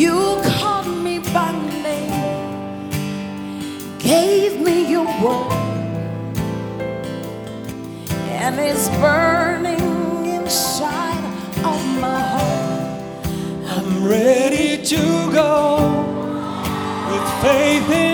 You called me by name, gave me your word, and it's burning inside of my heart. I'm ready to go with faith in.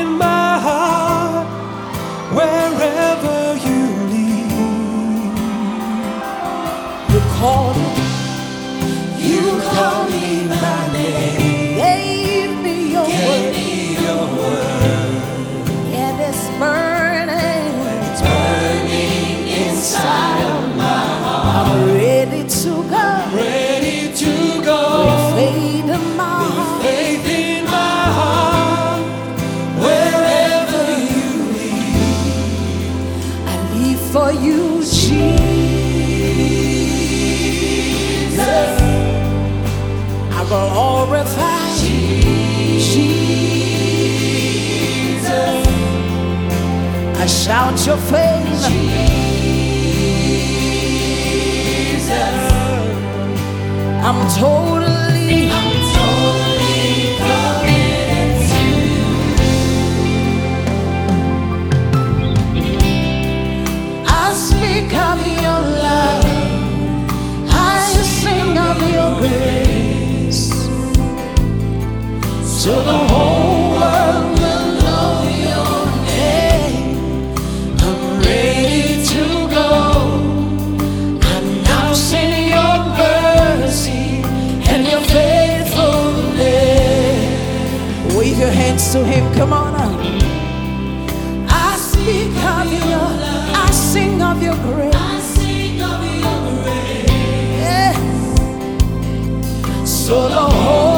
Jesus. I shout your fame, Jesus. I'm totally, Come on up. I speak of your, love. I sing of your grace. Yeah. So the whole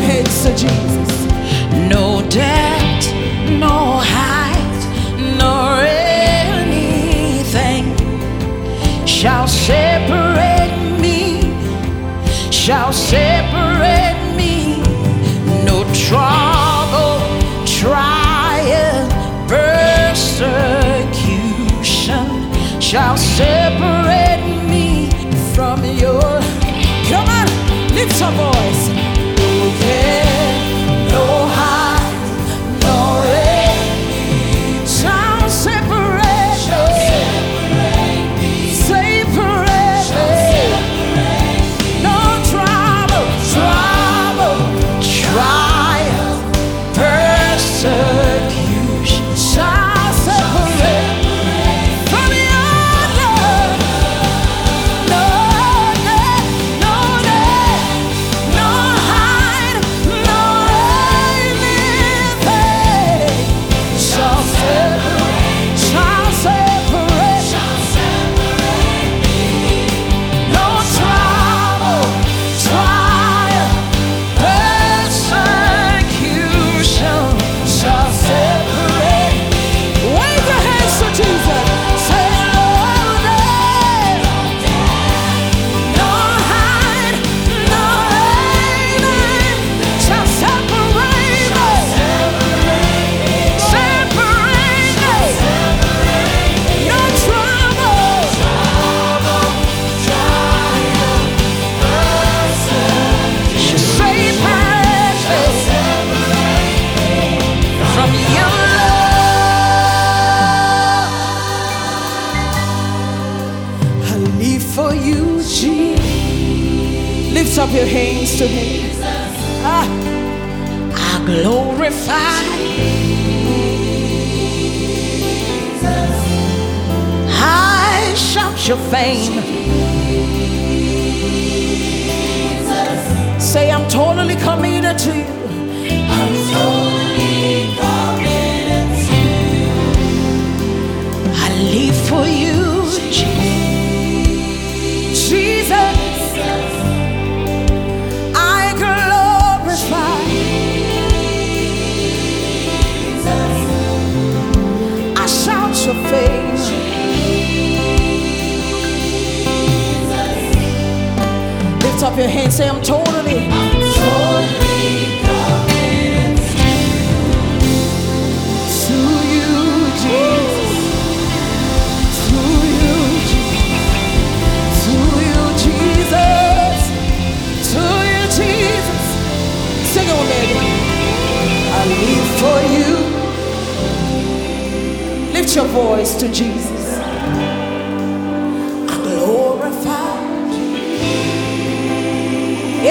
your hands to Jesus. No depth, no height, nor anything shall separate me, shall separate me. No trouble, trial, persecution shall separate me from your. Come on, lift your voice. Up your hands to Him. Ah, I glorify. I shout your fame. Say, I'm totally committed to you. Fame. Lift up your hands, say, I'm totally. Voice to Jesus. I glorify.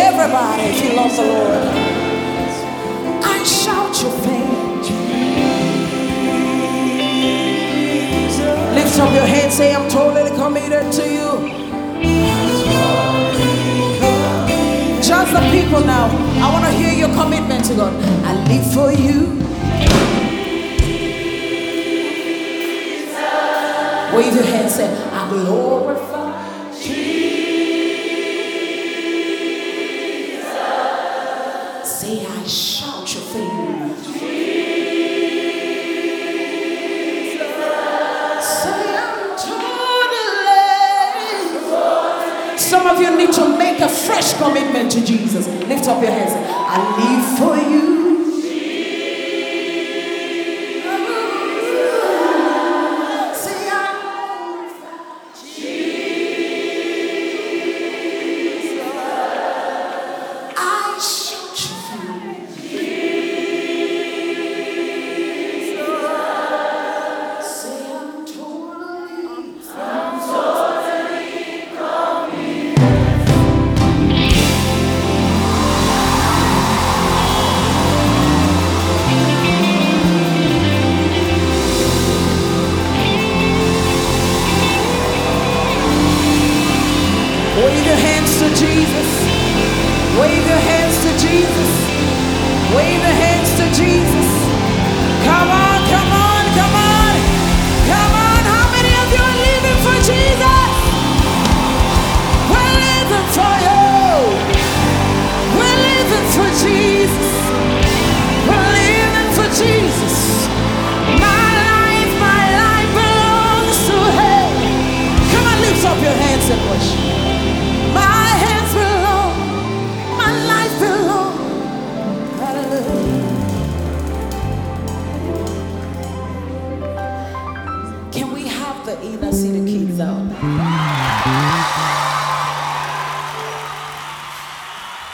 Everybody, if you love the Lord, I shout your fame. Lift up your hands, say, I'm totally committed to you. Just the people now. I want to hear your commitment to God. I live for you. Wave your hands, and say, I glorify. Jesus. Say, I shout your fame. Totally. Some of you need to make a fresh commitment to Jesus. Lift up your hands. I live for you. Hands to Jesus. Wave your hands to Jesus. Wave your hands to Jesus. Come on, come on,